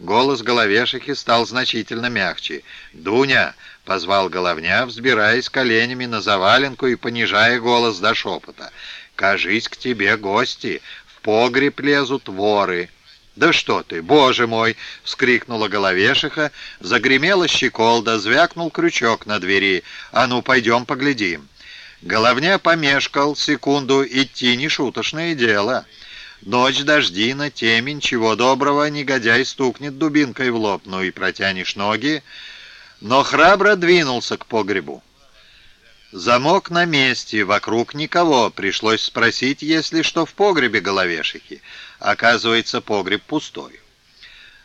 Голос головешихи стал значительно мягче. «Дуня!» — позвал головня, взбираясь коленями на заваленку и понижая голос до шепота. «Кажись, к тебе гости, в погреб лезут воры». «Да что ты, боже мой!» — вскрикнула головешиха, загремела щеколда, звякнул крючок на двери. «А ну, пойдем поглядим». Головня помешкал секунду, идти не шуточное дело. Ночь дождина, темень, чего доброго, негодяй стукнет дубинкой в лоб, ну и протянешь ноги. Но храбро двинулся к погребу. Замок на месте, вокруг никого. Пришлось спросить, если что в погребе головешики. Оказывается, погреб пустой.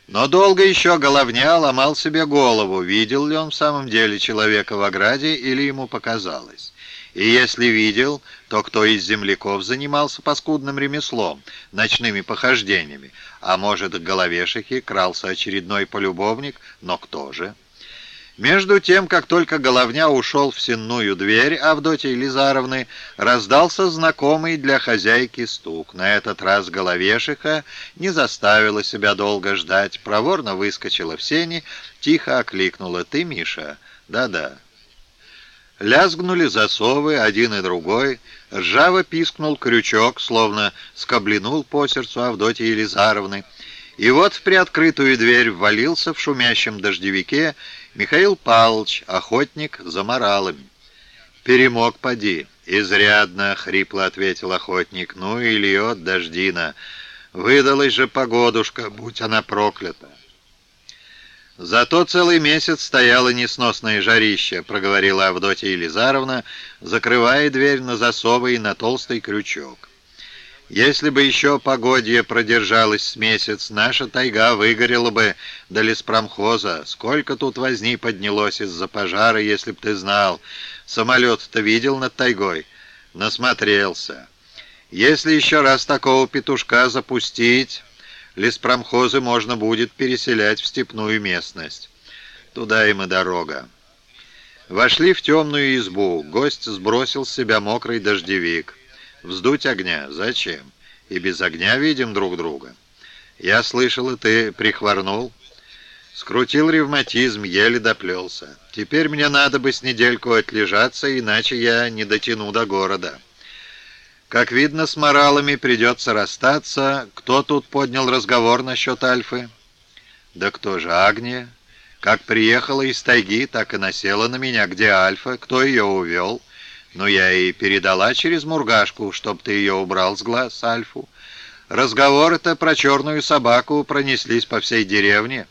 Но долго еще головня ломал себе голову, видел ли он в самом деле человека в ограде или ему показалось. И если видел, то кто из земляков занимался паскудным ремеслом, ночными похождениями, а может, к головешихе крался очередной полюбовник, но кто же? Между тем, как только Головня ушел в сенную дверь Авдотьи Лизаровны, раздался знакомый для хозяйки стук. На этот раз Головешиха не заставила себя долго ждать, проворно выскочила в сени, тихо окликнула «Ты, Миша?» «Да-да». Лязгнули засовы, один и другой. Ржаво пискнул крючок, словно скоблинул по сердцу Авдотьи Елизаровны. И вот в приоткрытую дверь ввалился в шумящем дождевике Михаил Павлович, охотник за моралами. «Перемог, поди». «Изрядно», — хрипло ответил охотник. «Ну и льет дождина. Выдалась же погодушка, будь она проклята». «Зато целый месяц стояло несносное жарище», — проговорила Авдотья Елизаровна, закрывая дверь на засовы и на толстый крючок. «Если бы еще погодье продержалось с месяц, наша тайга выгорела бы до леспромхоза. Сколько тут возни поднялось из-за пожара, если б ты знал. Самолет-то видел над тайгой? Насмотрелся. Если еще раз такого петушка запустить...» леспромхозы можно будет переселять в степную местность. Туда им и дорога. Вошли в темную избу. Гость сбросил с себя мокрый дождевик. Вздуть огня? Зачем? И без огня видим друг друга. Я слышал, и ты прихворнул. Скрутил ревматизм, еле доплелся. Теперь мне надо бы с недельку отлежаться, иначе я не дотяну до города. Как видно, с моралами придется расстаться. Кто тут поднял разговор насчет Альфы? Да кто же, Агния? Как приехала из тайги, так и насела на меня. Где Альфа? Кто ее увел? Ну, я и передала через мургашку, чтоб ты ее убрал с глаз, Альфу. Разговоры-то про черную собаку пронеслись по всей деревне.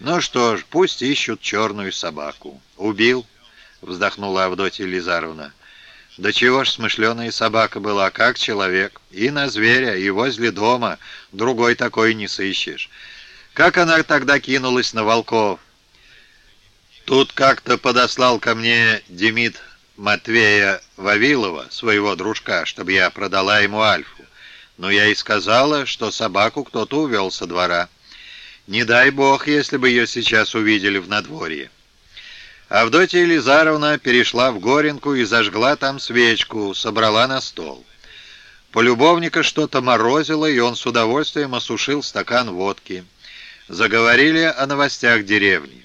Ну что ж, пусть ищут черную собаку. Убил, вздохнула Авдотья Лизаровна. Да чего ж смышленая собака была, как человек. И на зверя, и возле дома. Другой такой не сыщешь. Как она тогда кинулась на волков? Тут как-то подослал ко мне Демид Матвея Вавилова, своего дружка, чтобы я продала ему Альфу. Но я и сказала, что собаку кто-то увел со двора. Не дай бог, если бы ее сейчас увидели в надворье. Авдотья Елизаровна перешла в Горенку и зажгла там свечку, собрала на стол. Полюбовника что-то морозило, и он с удовольствием осушил стакан водки. Заговорили о новостях деревни.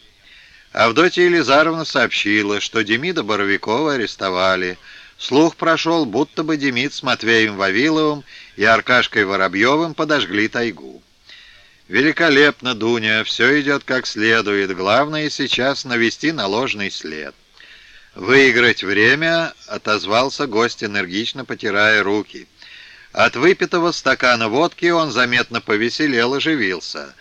Авдотья Елизаровна сообщила, что Демида Боровикова арестовали. Слух прошел, будто бы Демид с Матвеем Вавиловым и Аркашкой Воробьевым подожгли тайгу. «Великолепно, Дуня, все идет как следует. Главное сейчас навести наложный след». «Выиграть время», — отозвался гость, энергично потирая руки. От выпитого стакана водки он заметно повеселел и оживился.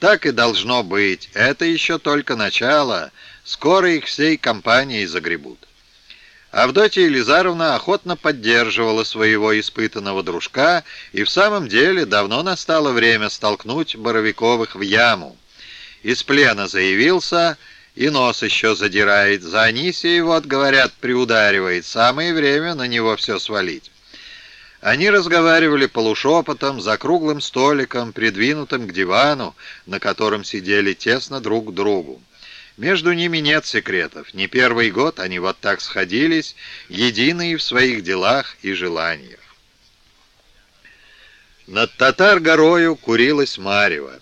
«Так и должно быть. Это еще только начало. Скоро их всей компанией загребут». Авдотья Елизаровна охотно поддерживала своего испытанного дружка, и в самом деле давно настало время столкнуть Боровиковых в яму. Из плена заявился и нос еще задирает. За Анисией, вот, говорят, приударивает. Самое время на него все свалить. Они разговаривали полушепотом, за круглым столиком, придвинутым к дивану, на котором сидели тесно друг к другу. Между ними нет секретов. Не первый год они вот так сходились, единые в своих делах и желаниях. Над татар горою курилась марево.